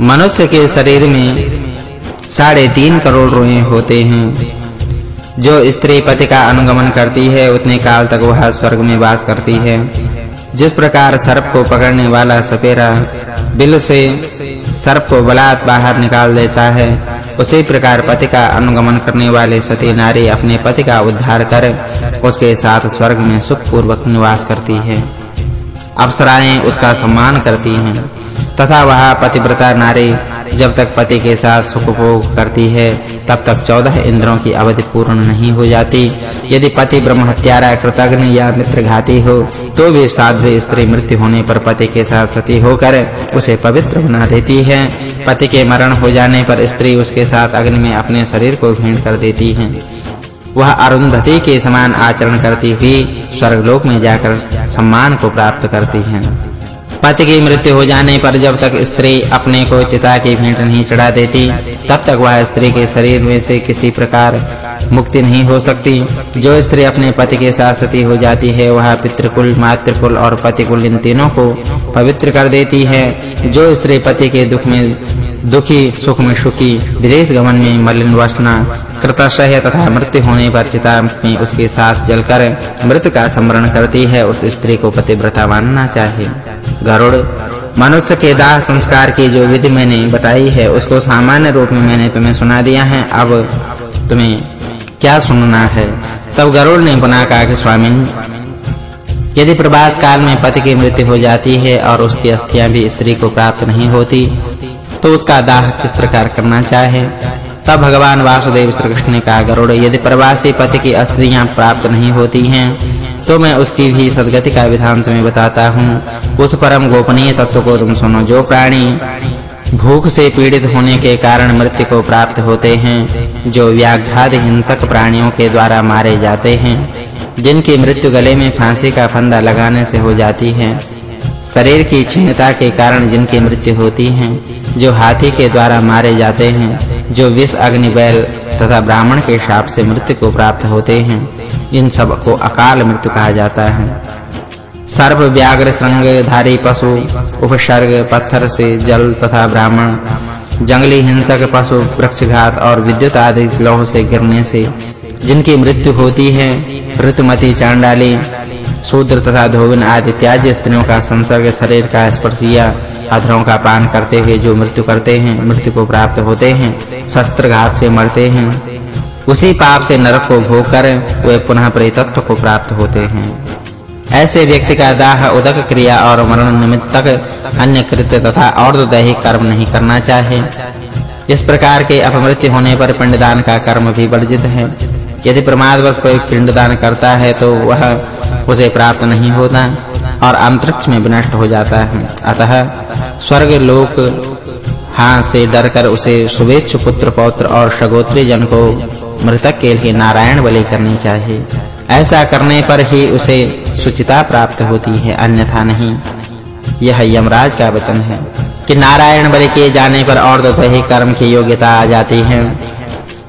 मनुष्य के शरीर में साढ़े तीन करोड़ रोए होते हैं। जो स्त्री पति का अनुगमन करती है, उतने काल तक वह स्वर्ग में वास करती है। जिस प्रकार सर्प को पकड़ने वाला सपेरा बिल से सर्प को बलात् बाहर निकाल देता है, उसी प्रकार पति का अनुगमन करने वाले सती नारी अपने पति का उद्धार कर उसके साथ स्वर्ग में सुखपूर्वक निवास करती है। अप्सराएँ उसका सम्मान करती हैं। तथा वह पतिव्रता नारी जब तक पति के साथ सुख भोग करती है, तब तक 14 इंद्रों की अवधि पूर्ण नहीं हो जाती। यदि पति ब्रह्म हत्यारा कृतघ्न या मित्रघाती हो तो भी साध्वी स्त्री मृत्यु होने पर पति के साथ सती होकर उसे पवित्र बना देती है। पति के मरण हो जाने पर स्त्री उसके साथ अग्नि में अपने शरीर को भेंट कर देती है। वह अरुंधति के समान आचरण करती हुई स्वर्गलोक में जाकर सम्मान को प्राप्त करती है। पति की मृत्यु हो जाने पर जब तक स्त्री अपने को चिता की भेंट नहीं चढ़ा देती, तब तक वह स्त्री के शरीर में से किसी प्रकार मुक्ति नहीं हो सकती। जो स्त्री अपने पति के साथ सती हो जाती है, वह पितृकुल, मातृकुल और पतिकुल इन तीनों को पवित्र कर देती है। जो स्त्री पति के दुख में, दुखी, सुख में, सुखी, विदेश गमन में मलिन वासना कृतशय तथा मृत्यु होने पर चिता में उसके साथ जलकर मृत्यु का स्मरण करती है। उस स्त्री को पतिव्रता मानना चाहिए। गरुड़, मनुष्य के दाह संस्कार की जो विधि मैंने बताई है, उसको सामान्य रूप में मैंने तुम्हें सुना दिया है। अब तुम्हें क्या सुनना है? तब गरुड़ ने पुनः कहा कि स्वामी, यदि प्रभास काल में पति की मृत्यु हो जाती है और उसकी अस्थियाँ भी स्त्री को प्राप्त नहीं होती तो उसका दाह किस प्रकार करना चाहे? तब भगवान वासुदेव श्री कृष्ण ने कहा, गरुड़, यदि प्रवासी पति की अस्थियाँ प्राप्त नहीं होती हैं तो मैं उसकी भी सद्गति का विधान तुम्हें बताता हूँ। उस परम गोपनीय तत्व को तुम सुनो। जो प्राणी भूख से पीड़ित होने के कारण मृत्यु को प्राप्त होते हैं, जो व्याघ्रादि हिंसक प्राणियों के द्वारा मारे जाते हैं, जिनकी मृत्यु गले में फांसी का फंदा लगाने से हो जाती है, शरीर की क्षीणता के कारण जिनकी मृत्यु होती है, जो हाथी के द्वारा मारे जाते हैं जो विष अग्नि बैल तथा ब्राह्मण के शाप से मृत्यु को प्राप्त होते हैं, इन सबको अकाल मृत्यु कहा जाता है। सर्प व्याघ्र धारी पशु, उपसर्ग, पत्थर से जल तथा ब्राह्मण, जंगली हिंसक पशु, वृक्षघात और विद्युत आदि लोह से गिरने से जिनकी मृत्यु होती है, ऋतुमती चांडाली शूद्र तथा धोबिन आदि त्याज्य स्त्रियों का संसर्ग शरीर का स्पर्श या अधरों का पान करते हुए जो मृत्यु करते हैं, मृत्यु को प्राप्त होते हैं शस्त्र घात से मरते हैं। उसी पाप से नरक को भोग कर वे पुनः प्रेतत्व को प्राप्त होते हैं। ऐसे व्यक्ति का दाह, उदक क्रिया और मरण निमित्तक अन्य कृत्य तथा और दैहिक कर्म नहीं करना चाहिए इस प्रकार के अपमृत्यु होने पर पिंडदान का कर्म भी वर्जित है। यदि प्रमादवश कोई पिंडदान करता है तो वह उसे प्राप्त नहीं होता और अंतरिक्ष में विनष्ट हो जाता है। अतः स्वर्ग लोक हाँ से डरकर उसे शुभेच्छु पुत्र, पौत्र और शगोत्री जन को मृतक के लिए नारायण बलि करनी चाहिए। ऐसा करने पर ही उसे सुचिता प्राप्त होती है, अन्यथा नहीं। यह यमराज का वचन है कि नारायण बलि किए जाने पर और दैहिक कर्म की योग्यता आ जाती है।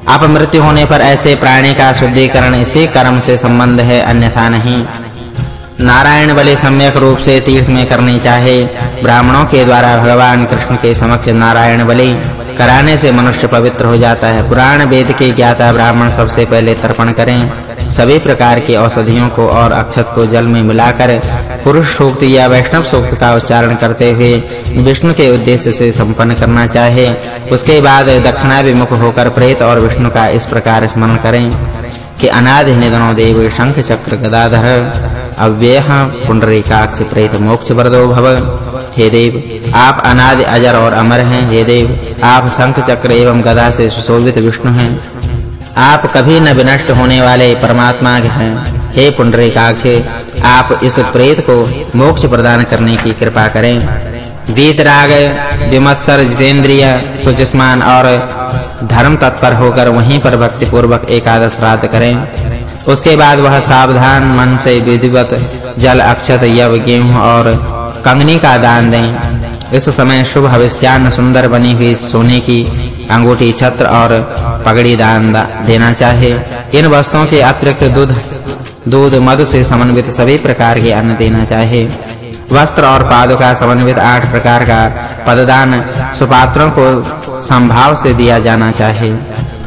अपमृत्यु होने पर ऐसे प्राणी का शुद्धिकरण इसी कर्म से संबंध है, अन्यथा नहीं। नारायण बलि सम्यक रूप से तीर्थ में करनी चाहिए ब्राह्मणों के द्वारा भगवान कृष्ण के समक्ष नारायण बलि कराने से मनुष्य पवित्र हो जाता है। पुराण वेद के ज्ञाता ब्राह्मण सबसे पहले तर्पण करें। सभी प्रकार की औषधियों को और अक्षत को जल में मिलाकर पुरुष सूक्त या वैष्णव सूक्त का उच्चारण करते हुए विष्णु के उद्देश्य से संपन्न करना चाहे। उसके बाद दक्षिणा विमुख होकर प्रेत और विष्णु का इस प्रकार स्मरण करें कि अनादि निधनो देव शंख चक्र गदाधर अव्यय पुंडरीकाक्ष प्रेत मोक्ष वरदो भव। हे देव, आप अनादि अजर और अमर हैं। हे देव, आप शंख चक्र एवं गदा से सुशोभित विष्णु हैं। आप कभी न विनष्ट होने वाले परमात्मा हैं। हे पुंडरीकाक्ष, आप इस प्रेत को मोक्ष प्रदान करने की कृपा करें। वीतराग, विमत्सर, जितेंद्रिय सुचिस्मान और धर्म तत्पर होकर वहीं पर भक्ति पूर्वक एकादश रात करें। उसके बाद वह सावधान मन से विधिवत जल अक्षत यव गेहूँ और कंगनी का दान दें। इस समय शुभ हविष्यान सुंदर बनी हुई सोने की अंगूठी, छत्र और पगड़ी दान देना चाहिए इन वस्तुओं के अतिरिक्त दूध दूध, मधु से समन्वित सभी प्रकार के अन्न देना चाहिए वस्त्र और पादुका समन्वित आठ प्रकार का पददान सुपात्रों को संभाव से दिया जाना चाहिए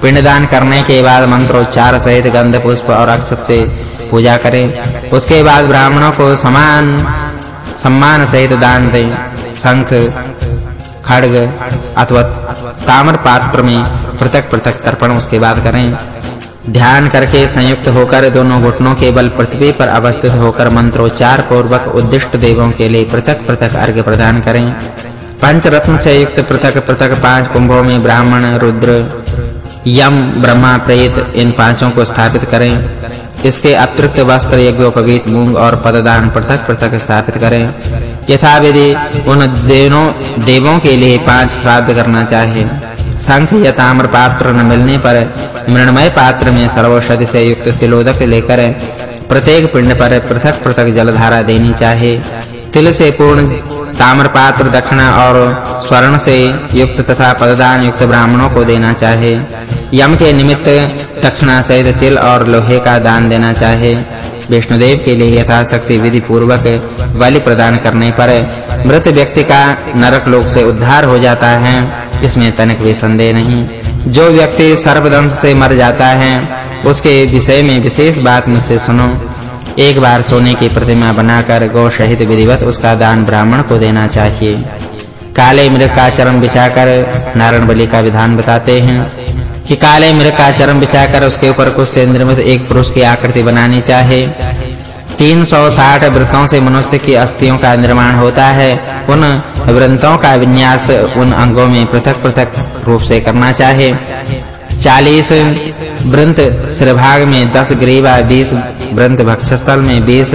पिंडदान करने के बाद मंत्रोच्चार सहित गंध, पुष्प और अक्षत से पूजा करें। उसके बाद ब्राह्मणों को समान सम्मान सहित दान दें। शंख, खड्ग अथवा ताम्र पात्र में पृथक-पृथक तर्पण उसके बाद करें। ध्यान करके संयुक्त होकर दोनों घुटनों के बल पृथ्वी पर अवस्थित होकर मंत्रोच्चार पूर्वक उद्दिष्ट देवों के लिए पृथक-पृथक अर्घ्य प्रदान करें। पंच रत्न से युक्त पृथक-पृथक पाँच कुंभों में ब्राह्मण, रुद्र यम ब्रह्मा प्रेत, इन पाँचों को स्थापित करें। इसके अतिरिक्त वस्त्र यज्ञोपवीत मूंग और पददान पृथक-पृथक स्थापित करें। यथा विधि उन देवों देवों के लिए पाँच श्राद्ध करना चाहिए शंख या ताम्र पात्र न मिलने पर मृणमय पात्र में सर्वौषधि से युक्त तिलोदक लेकर प्रत्येक पिंड पर पृथक-पृथक जलधारा देनी चाहिए तिल से पूर्ण ताम्र पात्र दक्षिणा और स्वर्ण से युक्त तथा पददान युक्त ब्राह्मणों को देना चाहे। यम के निमित्त दक्षिणा सहित तिल और लोहे का दान देना चाहिए विष्णुदेव के लिए यथाशक्ति विधि पूर्वक बलि प्रदान करने पर मृत व्यक्ति का नरक लोक से उद्धार हो जाता है। इसमें तनिक भी संदेह नहीं। जो व्यक्ति सर्पदंश से मर जाता है, उसके विषय में विशेष बात मुझसे सुनो। एक बार सोने की प्रतिमा बनाकर गौ शहीद विधिवत उसका दान ब्राह्मण को देना चाहिए। काले मृग का चरम बिछाकर नारायण बलि का विधान बताते हैं कि काले मृग का चरम बिछाकर उसके ऊपर कुछ से निर्मित एक पुरुष की आकृति बनानी चाहिए 360 वृत्तों से मनुष्य की अस्थियों का निर्माण होता है। उन वृत्तों का विन्यास उन अंगों में पृथक-पृथक रूप से करना चाहिए 40 वृंत सिरभाग में 10 ग्रीवा 20 वृंत भक्षस्थल में 20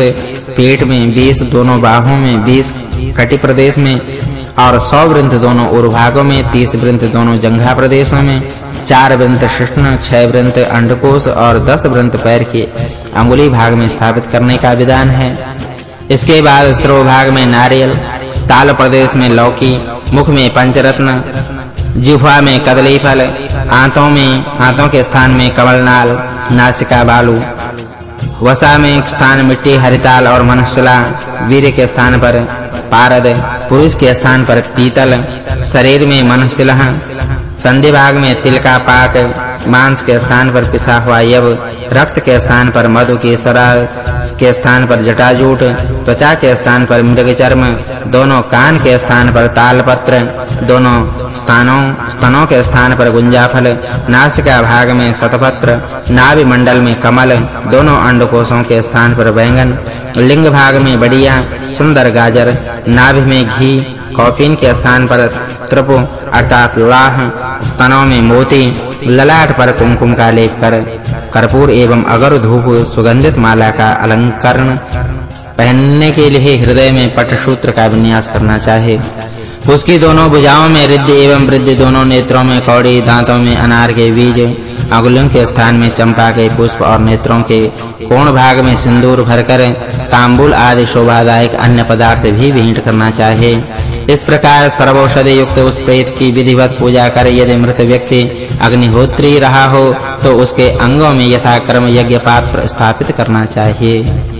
पेट में 20 दोनों बाहों में 20 कटि प्रदेश में और 100 वृंत दोनों उर्भागों में 30 वृंत दोनों जंघा प्रदेशों में, चार वृंत शिष्ण, छह वृंत अंडकोश और दस वृंत पैर के अंगुली भाग में स्थापित करने का विधान है। इसके बाद भाग में नारियल, ताल प्रदेश में लौकी, मुख में पंचरत्न, जिह्वा में कदली फल आंतों में आंतों के स्थान में कमलनाल, नासिका बालू। वसा में स्थान मिट्टी, हरिताल और मनशिला। वीर के स्थान पर पारद, पुरुष के स्थान पर पीतल। शरीर में मनशिला। संधि भाग में तिल का पाक मांस के स्थान पर पिसा हुआ यव रक्त के स्थान पर मधु की सरा के स्थान पर जटाजूट, त्वचा के स्थान पर मृग चर्म दोनों कान के स्थान पर तालपत्र, दोनों स्थानों, स्तनों के स्थान पर गुंजाफल, नासिका भाग में शतपत्र नाभि मंडल में कमल, दोनों अंडकोशों के स्थान पर बैंगन, लिंग भाग में बढ़िया सुंदर गाजर, नाभि में घी, कॉफिन के स्थान पर त्रपु, अर्थात लाह, स्तनों में मोती, ललाट पर कुमकुम का लेप कर, कर्पूर एवं अगर धूप सुगंधित माला का अलंकरण पहनने के लिए हृदय में पटसूत्र का विन्यास करना चाहिए उसकी दोनों भुजाओं में रिद्धि एवं वृद्धि दोनों नेत्रों में कौड़ी, दांतों में अनार के बीज अंगुलियों के स्थान में चंपा के पुष्प और नेत्रों के कोण भाग में सिंदूर भरकर तांबूल आदि शोभादायक अन्य पदार्थ भी भेंट करना चाहिए इस प्रकार सर्वौषधि युक्त उस प्रेत की विधिवत पूजा कर यदि मृत व्यक्ति अग्निहोत्री रहा हो तो उसके अंगों में यथा यथाक्रम यज्ञ पात्र स्थापित करना चाहिए।